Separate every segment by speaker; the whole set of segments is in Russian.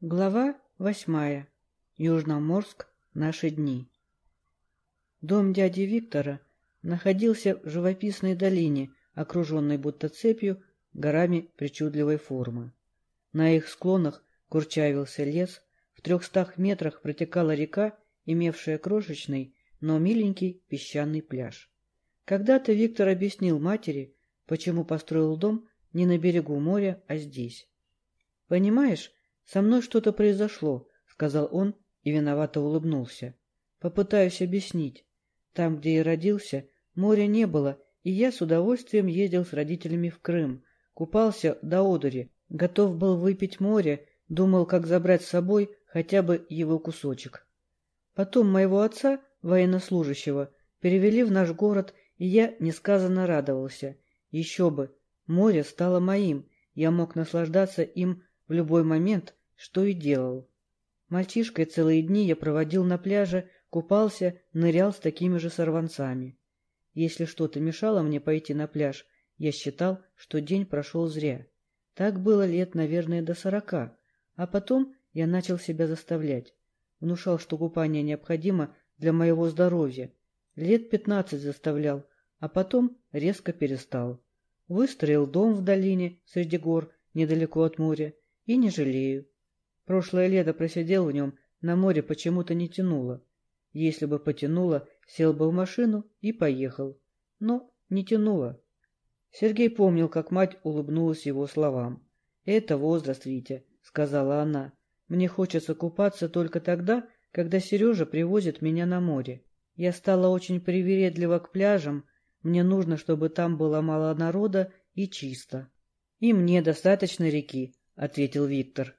Speaker 1: Глава восьмая. Южноморск. Наши дни. Дом дяди Виктора находился в живописной долине, окруженной будто цепью горами причудливой формы. На их склонах курчавился лес, в трехстах метрах протекала река, имевшая крошечный, но миленький песчаный пляж. Когда-то Виктор объяснил матери, почему построил дом не на берегу моря, а здесь. «Понимаешь, «Со мной что-то произошло», — сказал он и виновато улыбнулся. «Попытаюсь объяснить. Там, где я родился, моря не было, и я с удовольствием ездил с родителями в Крым, купался до одури, готов был выпить море, думал, как забрать с собой хотя бы его кусочек. Потом моего отца, военнослужащего, перевели в наш город, и я несказанно радовался. Еще бы, море стало моим, я мог наслаждаться им в любой момент, что и делал. Мальчишкой целые дни я проводил на пляже, купался, нырял с такими же сорванцами. Если что-то мешало мне пойти на пляж, я считал, что день прошел зря. Так было лет, наверное, до сорока, а потом я начал себя заставлять. Внушал, что купание необходимо для моего здоровья. Лет пятнадцать заставлял, а потом резко перестал. Выстроил дом в долине, среди гор, недалеко от моря, и не жалею. Прошлое лето просидел в нем, на море почему-то не тянуло. Если бы потянуло, сел бы в машину и поехал. Но не тянуло. Сергей помнил, как мать улыбнулась его словам. «Это возраст, Витя», — сказала она. «Мне хочется купаться только тогда, когда Сережа привозит меня на море. Я стала очень привередлива к пляжам, мне нужно, чтобы там было мало народа и чисто». «И мне достаточно реки», — ответил Виктор.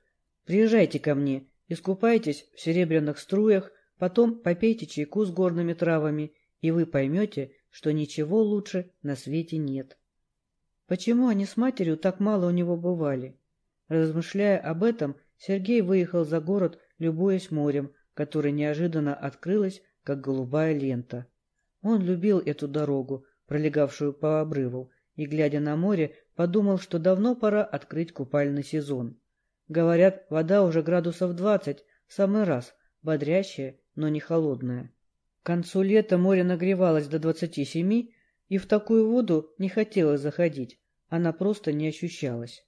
Speaker 1: Приезжайте ко мне, искупайтесь в серебряных струях, потом попейте чайку с горными травами, и вы поймете, что ничего лучше на свете нет. Почему они с матерью так мало у него бывали? Размышляя об этом, Сергей выехал за город, любуясь морем, которое неожиданно открылось, как голубая лента. Он любил эту дорогу, пролегавшую по обрыву, и, глядя на море, подумал, что давно пора открыть купальный сезон. Говорят, вода уже градусов двадцать, в самый раз, бодрящая, но не холодная. К концу лета море нагревалось до двадцати семи, и в такую воду не хотелось заходить, она просто не ощущалась.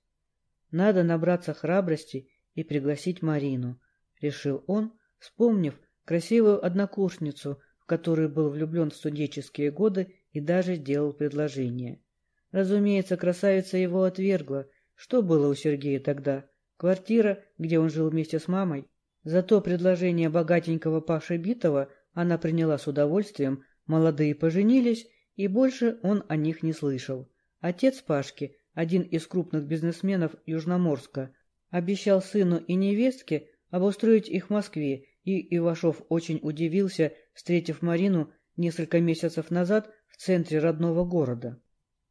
Speaker 1: Надо набраться храбрости и пригласить Марину, решил он, вспомнив красивую однокурсницу, в которую был влюблен в студенческие годы и даже сделал предложение. Разумеется, красавица его отвергла. Что было у Сергея тогда? Квартира, где он жил вместе с мамой. Зато предложение богатенького Паши Битова она приняла с удовольствием, молодые поженились, и больше он о них не слышал. Отец Пашки, один из крупных бизнесменов Южноморска, обещал сыну и невестке обустроить их в Москве, и Ивашов очень удивился, встретив Марину несколько месяцев назад в центре родного города.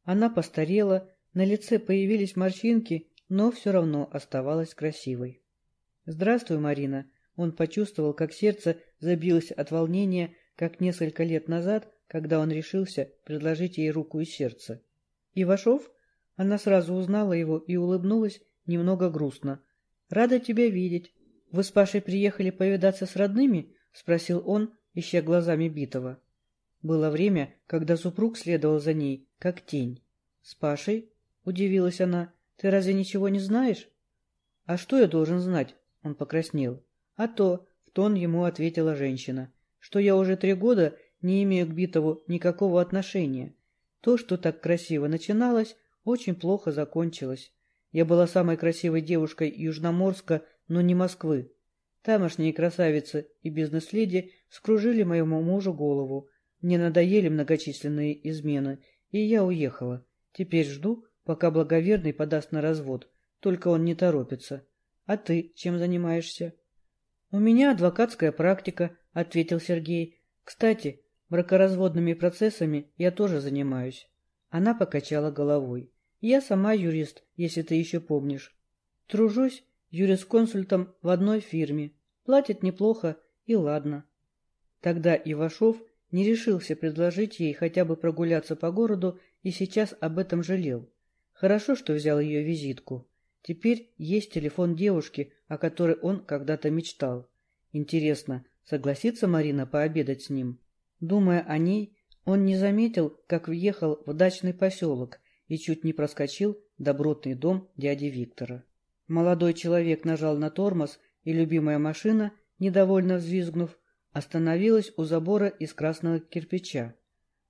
Speaker 1: Она постарела, на лице появились морщинки, но все равно оставалась красивой. «Здравствуй, Марина!» Он почувствовал, как сердце забилось от волнения, как несколько лет назад, когда он решился предложить ей руку и сердце. «Ивашов?» Она сразу узнала его и улыбнулась немного грустно. «Рада тебя видеть. Вы с Пашей приехали повидаться с родными?» — спросил он, ища глазами Битова. Было время, когда супруг следовал за ней, как тень. «С Пашей?» — удивилась она. Ты разве ничего не знаешь? — А что я должен знать? — он покраснел. — А то, — в тон ему ответила женщина, — что я уже три года не имею к Битову никакого отношения. То, что так красиво начиналось, очень плохо закончилось. Я была самой красивой девушкой Южноморска, но не Москвы. Тамошние красавицы и бизнес-леди скружили моему мужу голову. Мне надоели многочисленные измены, и я уехала. Теперь жду, пока благоверный подаст на развод, только он не торопится. А ты чем занимаешься? — У меня адвокатская практика, — ответил Сергей. — Кстати, бракоразводными процессами я тоже занимаюсь. Она покачала головой. Я сама юрист, если ты еще помнишь. Тружусь юрисконсультом в одной фирме. Платит неплохо, и ладно. Тогда Ивашов не решился предложить ей хотя бы прогуляться по городу и сейчас об этом жалел. Хорошо, что взял ее визитку. Теперь есть телефон девушки, о которой он когда-то мечтал. Интересно, согласится Марина пообедать с ним? Думая о ней, он не заметил, как въехал в дачный поселок и чуть не проскочил добротный дом дяди Виктора. Молодой человек нажал на тормоз, и любимая машина, недовольно взвизгнув, остановилась у забора из красного кирпича.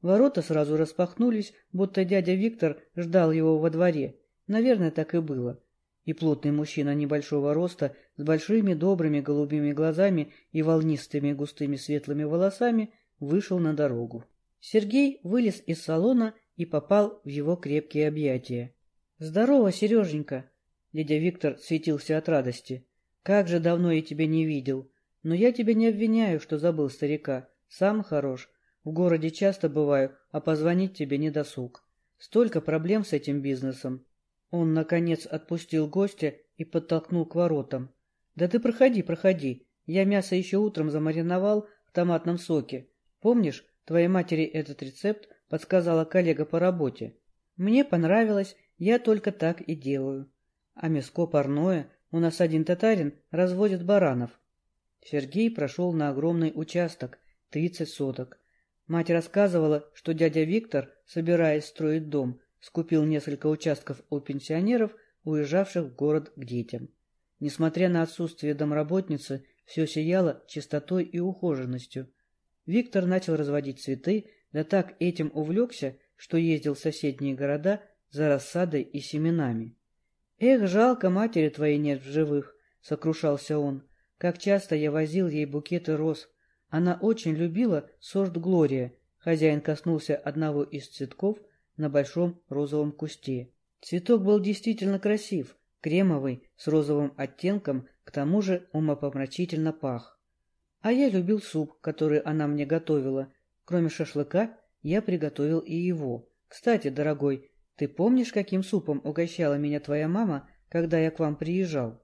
Speaker 1: Ворота сразу распахнулись, будто дядя Виктор ждал его во дворе. Наверное, так и было. И плотный мужчина небольшого роста, с большими добрыми голубыми глазами и волнистыми густыми светлыми волосами, вышел на дорогу. Сергей вылез из салона и попал в его крепкие объятия. «Здорово, Сереженька!» Дядя Виктор светился от радости. «Как же давно я тебя не видел! Но я тебя не обвиняю, что забыл старика. Сам хорош. В городе часто бываю, а позвонить тебе не досуг. Столько проблем с этим бизнесом. Он, наконец, отпустил гостя и подтолкнул к воротам. «Да ты проходи, проходи. Я мясо еще утром замариновал в томатном соке. Помнишь, твоей матери этот рецепт подсказала коллега по работе? Мне понравилось, я только так и делаю. А мяско парное, у нас один татарин разводит баранов. Сергей прошел на огромный участок, тридцать соток. Мать рассказывала, что дядя Виктор, собираясь строить дом, скупил несколько участков у пенсионеров, уезжавших в город к детям. Несмотря на отсутствие домработницы, все сияло чистотой и ухоженностью. Виктор начал разводить цветы, да так этим увлекся, что ездил в соседние города за рассадой и семенами. «Эх, жалко, матери твоей нет в живых», — сокрушался он. Как часто я возил ей букеты роз. Она очень любила сорт Глория. Хозяин коснулся одного из цветков на большом розовом кусте. Цветок был действительно красив, кремовый, с розовым оттенком, к тому же умопомрачительно пах. А я любил суп, который она мне готовила. Кроме шашлыка, я приготовил и его. Кстати, дорогой, ты помнишь, каким супом угощала меня твоя мама, когда я к вам приезжал?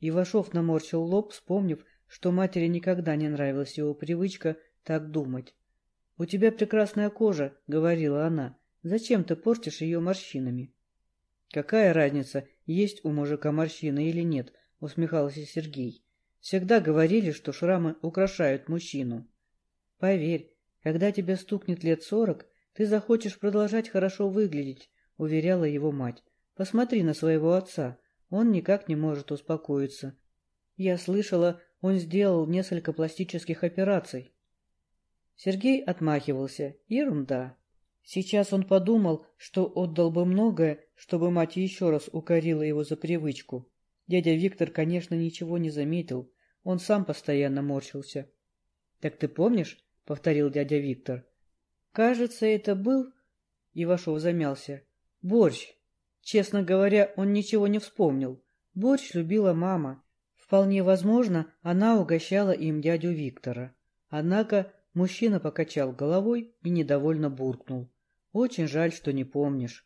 Speaker 1: Ивашов наморщил лоб, вспомнив, что матери никогда не нравилась его привычка так думать. — У тебя прекрасная кожа, — говорила она. — Зачем ты портишь ее морщинами? — Какая разница, есть у мужика морщины или нет, — усмехался Сергей. — Всегда говорили, что шрамы украшают мужчину. — Поверь, когда тебе стукнет лет сорок, ты захочешь продолжать хорошо выглядеть, — уверяла его мать. — Посмотри на своего отца. Он никак не может успокоиться. Я слышала, он сделал несколько пластических операций. Сергей отмахивался. Ерунда. Сейчас он подумал, что отдал бы многое, чтобы мать еще раз укорила его за привычку. Дядя Виктор, конечно, ничего не заметил. Он сам постоянно морщился. — Так ты помнишь? — повторил дядя Виктор. — Кажется, это был... Ивашов замялся. — Борщ. Честно говоря, он ничего не вспомнил. Борщ любила мама. Вполне возможно, она угощала им дядю Виктора. Однако мужчина покачал головой и недовольно буркнул. «Очень жаль, что не помнишь.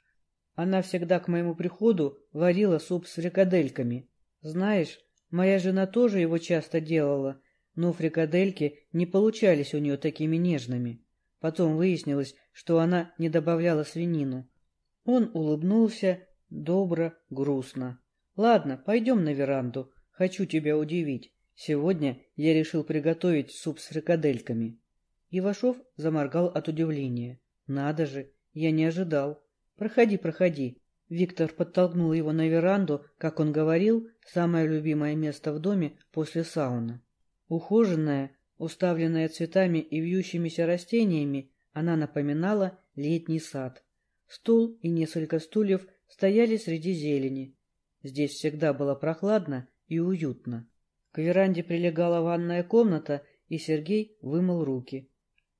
Speaker 1: Она всегда к моему приходу варила суп с фрикадельками. Знаешь, моя жена тоже его часто делала, но фрикадельки не получались у нее такими нежными. Потом выяснилось, что она не добавляла свинину. Он улыбнулся, добро, грустно. «Ладно, пойдем на веранду. Хочу тебя удивить. Сегодня я решил приготовить суп с фрикадельками». Ивашов заморгал от удивления. «Надо же, я не ожидал. Проходи, проходи». Виктор подтолкнул его на веранду, как он говорил, самое любимое место в доме после сауны. Ухоженная, уставленная цветами и вьющимися растениями, она напоминала летний сад. Стул и несколько стульев стояли среди зелени. Здесь всегда было прохладно и уютно. К веранде прилегала ванная комната, и Сергей вымыл руки.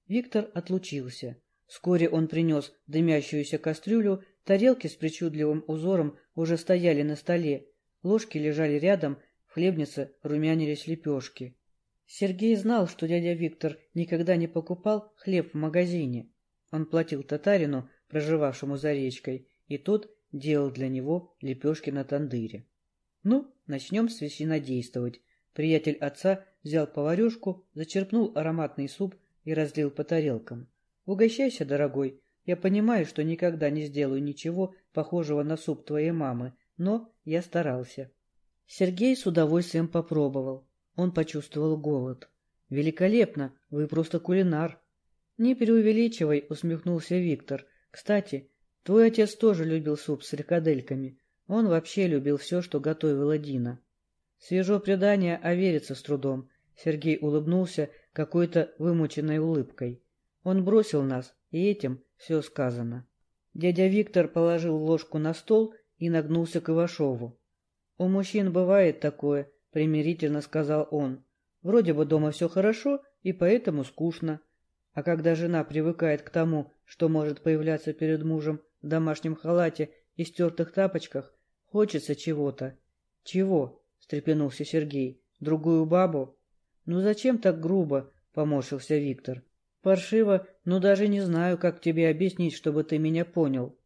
Speaker 1: Виктор отлучился. Вскоре он принес дымящуюся кастрюлю, тарелки с причудливым узором уже стояли на столе, ложки лежали рядом, в хлебнице румянились лепешки. Сергей знал, что дядя Виктор никогда не покупал хлеб в магазине. Он платил татарину проживавшему за речкой, и тот делал для него лепешки на тандыре. Ну, начнем священодействовать. Приятель отца взял поварешку, зачерпнул ароматный суп и разлил по тарелкам. Угощайся, дорогой. Я понимаю, что никогда не сделаю ничего похожего на суп твоей мамы, но я старался. Сергей с удовольствием попробовал. Он почувствовал голод. «Великолепно! Вы просто кулинар!» «Не преувеличивай», — усмехнулся Виктор. «Кстати, твой отец тоже любил суп с фрикадельками. Он вообще любил все, что готовила Дина». Свежо предание, а верится с трудом. Сергей улыбнулся какой-то вымученной улыбкой. Он бросил нас, и этим все сказано. Дядя Виктор положил ложку на стол и нагнулся к Ивашову. «У мужчин бывает такое», — примирительно сказал он. «Вроде бы дома все хорошо, и поэтому скучно. А когда жена привыкает к тому, что может появляться перед мужем в домашнем халате и стертых тапочках, хочется чего-то. Чего? — встрепенулся Сергей. Другую бабу? Ну зачем так грубо? — поморщился Виктор. Паршиво, но даже не знаю, как тебе объяснить, чтобы ты меня понял.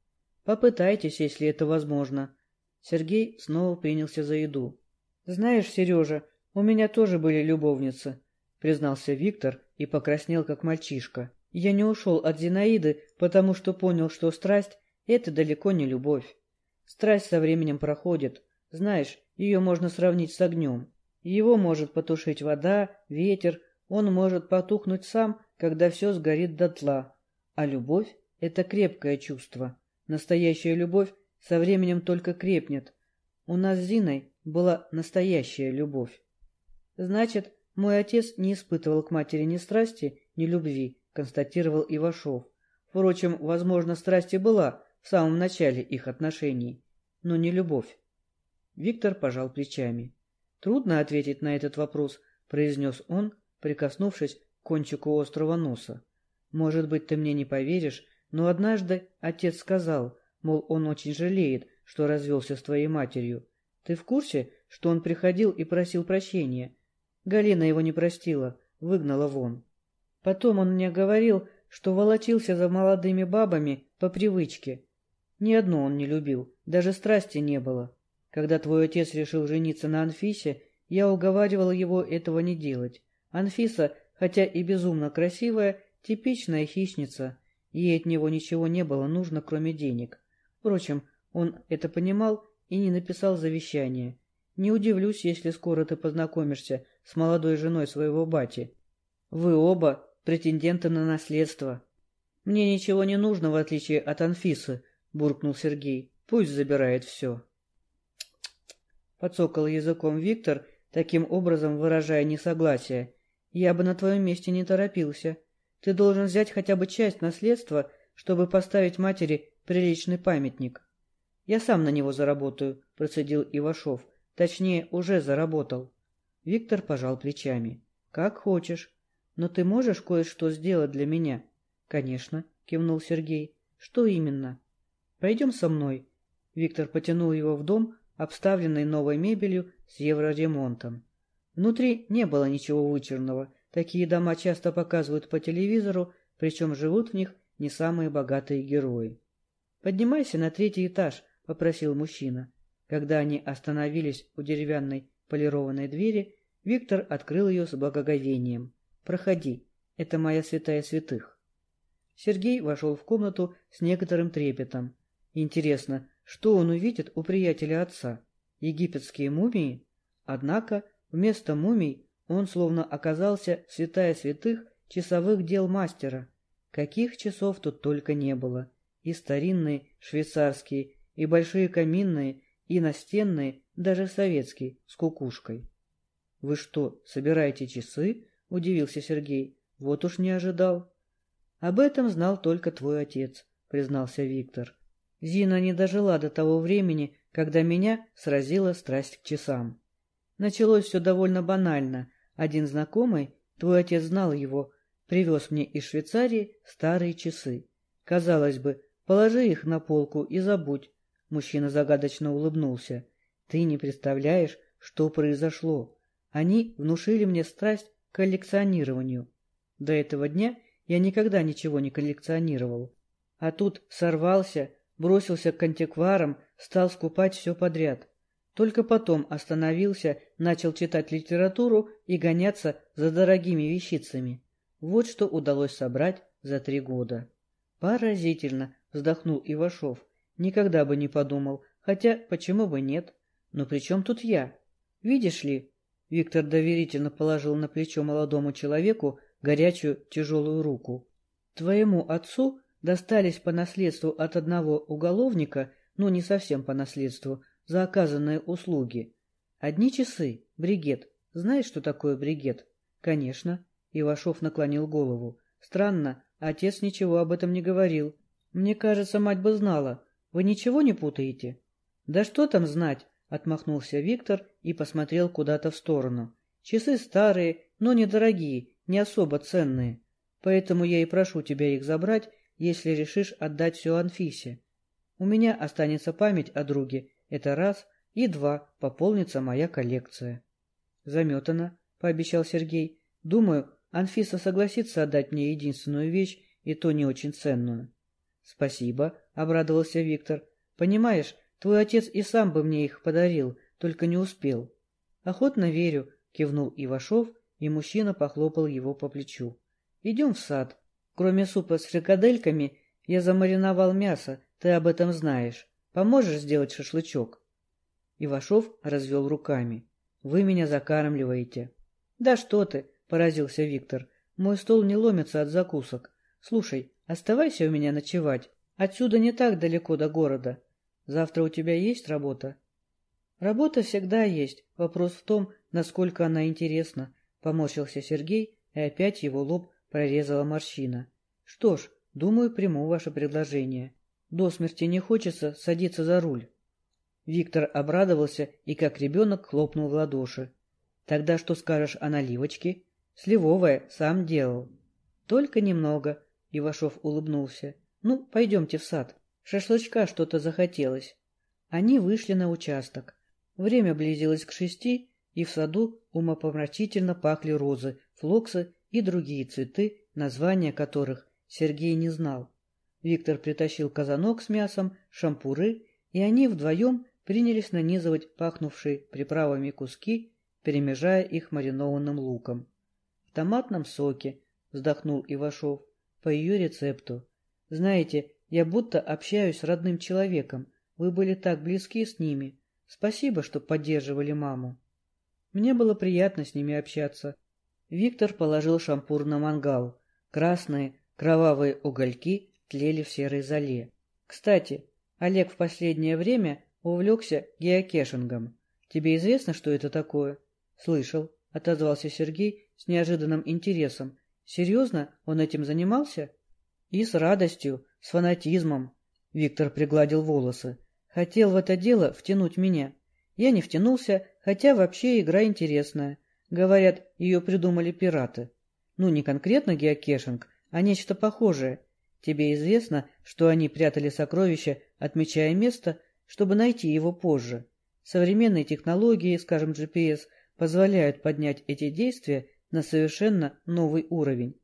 Speaker 1: Попытайтесь, если это возможно. Сергей снова принялся за еду. Знаешь, Сережа, у меня тоже были любовницы, признался Виктор и покраснел, как мальчишка. Я не ушел от Зинаиды, потому что понял, что страсть — это далеко не любовь. Страсть со временем проходит. Знаешь, ее можно сравнить с огнем. Его может потушить вода, ветер, он может потухнуть сам, когда все сгорит дотла. А любовь — это крепкое чувство. Настоящая любовь со временем только крепнет. У нас с Зиной была настоящая любовь. Значит, мой отец не испытывал к матери ни страсти, ни любви, констатировал Ивашов. Впрочем, возможно, страсть и была самом начале их отношений, но не любовь. Виктор пожал плечами. «Трудно ответить на этот вопрос», — произнес он, прикоснувшись к кончику острого носа. «Может быть, ты мне не поверишь, но однажды отец сказал, мол, он очень жалеет, что развелся с твоей матерью. Ты в курсе, что он приходил и просил прощения, Галина его не простила, выгнала вон. Потом он мне говорил, что волочился за молодыми бабами по привычке. Ни одну он не любил, даже страсти не было. Когда твой отец решил жениться на Анфисе, я уговаривала его этого не делать. Анфиса, хотя и безумно красивая, типичная хищница. Ей от него ничего не было нужно, кроме денег. Впрочем, он это понимал и не написал завещание. Не удивлюсь, если скоро ты познакомишься с молодой женой своего бати. Вы оба претенденты на наследство. Мне ничего не нужно, в отличие от Анфисы, буркнул Сергей. Пусть забирает все. Подсокал языком Виктор, таким образом выражая несогласие. Я бы на твоем месте не торопился. Ты должен взять хотя бы часть наследства, чтобы поставить матери приличный памятник. Я сам на него заработаю, процедил Ивашов. Точнее, уже заработал. Виктор пожал плечами. «Как хочешь. Но ты можешь кое-что сделать для меня?» «Конечно», — кивнул Сергей. «Что именно?» «Пойдем со мной». Виктор потянул его в дом, обставленный новой мебелью с евроремонтом. Внутри не было ничего вычурного. Такие дома часто показывают по телевизору, причем живут в них не самые богатые герои. «Поднимайся на третий этаж», — попросил мужчина. Когда они остановились у деревянной полированной двери, Виктор открыл ее с благоговением. «Проходи, это моя святая святых». Сергей вошел в комнату с некоторым трепетом. Интересно, что он увидит у приятеля отца? Египетские мумии? Однако вместо мумий он словно оказался святая святых часовых дел мастера. Каких часов тут только не было. И старинные, швейцарские, и большие каминные, и настенные, даже советские, с кукушкой. — Вы что, собираете часы? — удивился Сергей. — Вот уж не ожидал. — Об этом знал только твой отец, — признался Виктор. Зина не дожила до того времени, когда меня сразила страсть к часам. Началось все довольно банально. Один знакомый, твой отец знал его, привез мне из Швейцарии старые часы. Казалось бы, положи их на полку и забудь. Мужчина загадочно улыбнулся. Ты не представляешь, что произошло. Они внушили мне страсть к коллекционированию. До этого дня я никогда ничего не коллекционировал. А тут сорвался, бросился к антикварам, стал скупать все подряд. Только потом остановился, начал читать литературу и гоняться за дорогими вещицами. Вот что удалось собрать за три года. Поразительно, вздохнул Ивашов. Никогда бы не подумал, Хотя, почему бы нет? Но при чем тут я? Видишь ли, Виктор доверительно положил на плечо молодому человеку горячую тяжелую руку. Твоему отцу достались по наследству от одного уголовника, ну не совсем по наследству, за оказанные услуги. Одни часы, бригет. Знаешь, что такое бригет? Конечно. Ивашов наклонил голову. Странно, отец ничего об этом не говорил. Мне кажется, мать бы знала. Вы ничего не путаете? Да что там знать? Отмахнулся Виктор и посмотрел куда-то в сторону. Часы старые, но недорогие, не особо ценные. Поэтому я и прошу тебя их забрать, если решишь отдать все Анфисе. У меня останется память о друге, это раз, и два, пополнится моя коллекция. Заметано, пообещал Сергей. Думаю, Анфиса согласится отдать мне единственную вещь, и то не очень ценную. Спасибо, обрадовался Виктор. Понимаешь, твой отец и сам бы мне их подарил, только не успел. Охотно верю, кивнул Ивашов, и мужчина похлопал его по плечу. Идем в сад. Кроме супа с фрикадельками, я замариновал мясо, ты об этом знаешь. Поможешь сделать шашлычок? Ивашов развел руками. Вы меня закармливаете. Да что ты, поразился Виктор. Мой стол не ломится от закусок. Слушай, оставайся у меня ночевать. Отсюда не так далеко до города. Завтра у тебя есть работа? Работа всегда есть. Вопрос в том, насколько она интересна. Поморщился Сергей, и опять его лоб прорезала морщина. Что ж, думаю, приму ваше предложение. До смерти не хочется садиться за руль. Виктор обрадовался и, как ребенок, хлопнул в ладоши. Тогда что скажешь о наливочке? Сливовая, сам делал. Только немного, Ивашов улыбнулся. Ну, пойдемте в сад. Шашлычка что-то захотелось. Они вышли на участок. Время близилось к шести, и в саду умопомрачительно пахли розы, флоксы и другие цветы, названия которых Сергей не знал. Виктор притащил казанок с мясом, шампуры, и они вдвоем принялись нанизывать пахнувшие приправами куски, перемежая их маринованным луком. В томатном соке, вздохнул Ивашов, по ее рецепту. Знаете, я будто общаюсь с родным человеком. Вы были так близки с ними. Спасибо, что поддерживали маму. Мне было приятно с ними общаться. Виктор положил шампур на мангал. Красные, кровавые угольки тлели в серой золе. Кстати, Олег в последнее время увлекся геокешингом. Тебе известно, что это такое? Слышал, отозвался Сергей с неожиданным интересом. Серьезно, он этим занимался? И с радостью, с фанатизмом. Виктор пригладил волосы. Хотел в это дело втянуть меня. Я не втянулся, хотя вообще игра интересная. Говорят, ее придумали пираты. Ну, не конкретно геокешинг, а нечто похожее. Тебе известно, что они прятали сокровища, отмечая место, чтобы найти его позже. Современные технологии, скажем GPS, позволяют поднять эти действия на совершенно новый уровень.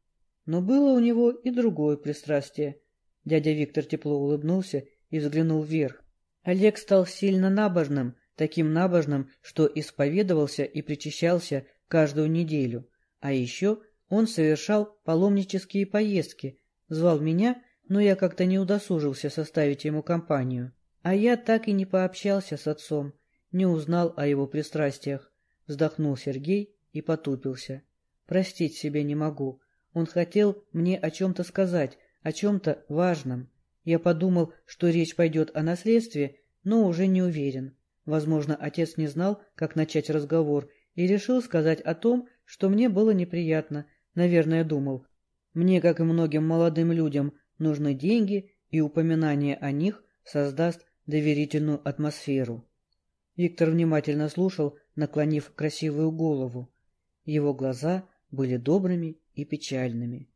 Speaker 1: Но было у него и другое пристрастие. Дядя Виктор тепло улыбнулся и взглянул вверх. Олег стал сильно набожным, таким набожным, что исповедовался и причащался каждую неделю. А еще он совершал паломнические поездки, звал меня, но я как-то не удосужился составить ему компанию. А я так и не пообщался с отцом, не узнал о его пристрастиях. Вздохнул Сергей и потупился. Простить себе не могу. Он хотел мне о чем-то сказать, о чем-то важном. Я подумал, что речь пойдет о наследстве, но уже не уверен. Возможно, отец не знал, как начать разговор, и решил сказать о том, что мне было неприятно. Наверное, думал. Мне, как и многим молодым людям, нужны деньги, и упоминание о них создаст доверительную атмосферу. Виктор внимательно слушал, наклонив красивую голову. Его глаза были добрыми и печальными.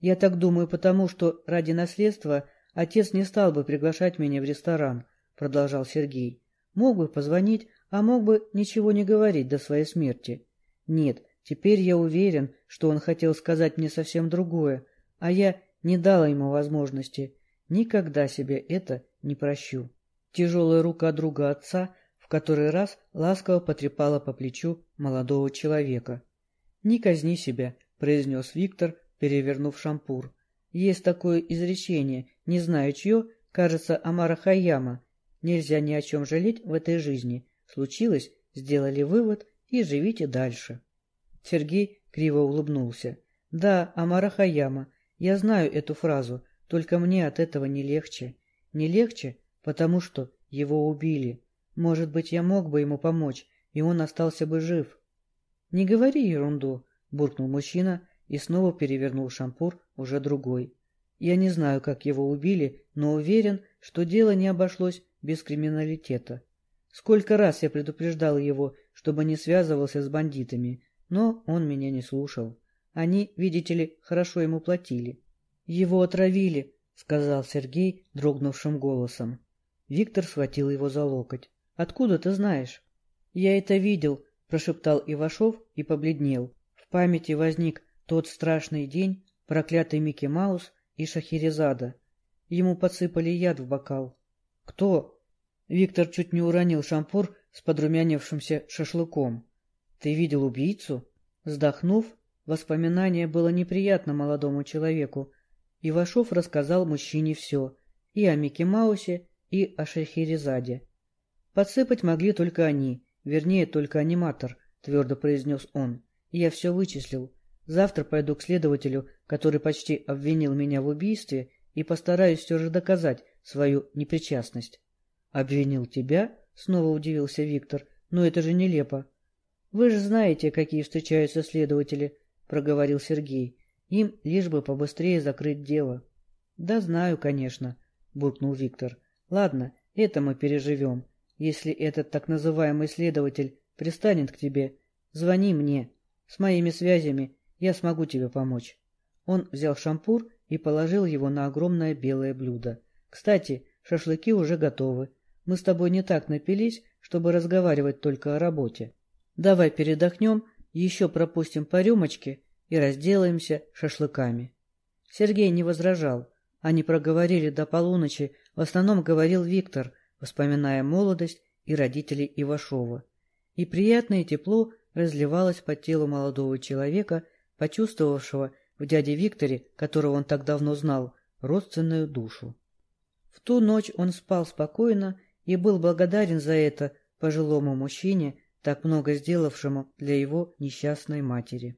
Speaker 1: Я так думаю потому, что ради наследства отец не стал бы приглашать меня в ресторан, продолжал Сергей. Мог бы позвонить, а мог бы ничего не говорить до своей смерти. Нет, теперь я уверен, что он хотел сказать мне совсем другое, а я не дала ему возможности. Никогда себе это не прощу. Тяжелая рука друга отца в который раз ласково потрепала по плечу молодого человека. — Не казни себя, — произнес Виктор, перевернув шампур. — Есть такое изречение, не знаю чье, кажется, Амара Хайяма. Нельзя ни о чем жалеть в этой жизни. Случилось, сделали вывод и живите дальше. Сергей криво улыбнулся. Да, Амара Хаяма, я знаю эту фразу, только мне от этого не легче. Не легче, потому что его убили. Может быть, я мог бы ему помочь, и он остался бы жив. — Не говори ерунду, — буркнул мужчина и снова перевернул шампур, уже другой. Я не знаю, как его убили, но уверен, что дело не обошлось без криминалитета. Сколько раз я предупреждал его, чтобы не связывался с бандитами, но он меня не слушал. Они, видите ли, хорошо ему платили. — Его отравили, — сказал Сергей дрогнувшим голосом. Виктор схватил его за локоть. — Откуда ты знаешь? — Я это видел, — прошептал Ивашов и побледнел. В памяти возник тот страшный день, проклятый Микки Маус и Шахерезада. Ему подсыпали яд в бокал. — Кто? Виктор чуть не уронил шампур с подрумянившимся шашлыком. — Ты видел убийцу? Вздохнув, воспоминание было неприятно молодому человеку. Ивашов рассказал мужчине все, и о Микки Маусе, и о Шахерезаде. Подсыпать могли только они, вернее, только аниматор, твердо произнес он. Я все вычислил. Завтра пойду к следователю, который почти обвинил меня в убийстве, и постараюсь все же доказать свою непричастность. — Обвинил тебя? — снова удивился Виктор. — Но это же нелепо. — Вы же знаете, какие встречаются следователи, — проговорил Сергей. — Им лишь бы побыстрее закрыть дело. — Да знаю, конечно, — буркнул Виктор. — Ладно, это мы переживем. Если этот так называемый следователь пристанет к тебе, звони мне. С моими связями я смогу тебе помочь. Он взял шампур и положил его на огромное белое блюдо. Кстати, шашлыки уже готовы. Мы с тобой не так напились, чтобы разговаривать только о работе. Давай передохнем, еще пропустим по рюмочке и разделаемся шашлыками. Сергей не возражал. Они проговорили до полуночи, в основном говорил Виктор, вспоминая молодость и родителей Ивашова. И приятное тепло разливалось по телу молодого человека, почувствовавшего в дяде Викторе, которого он так давно знал, родственную душу. В ту ночь он спал спокойно и был благодарен за это пожилому мужчине, так много сделавшему для его несчастной матери.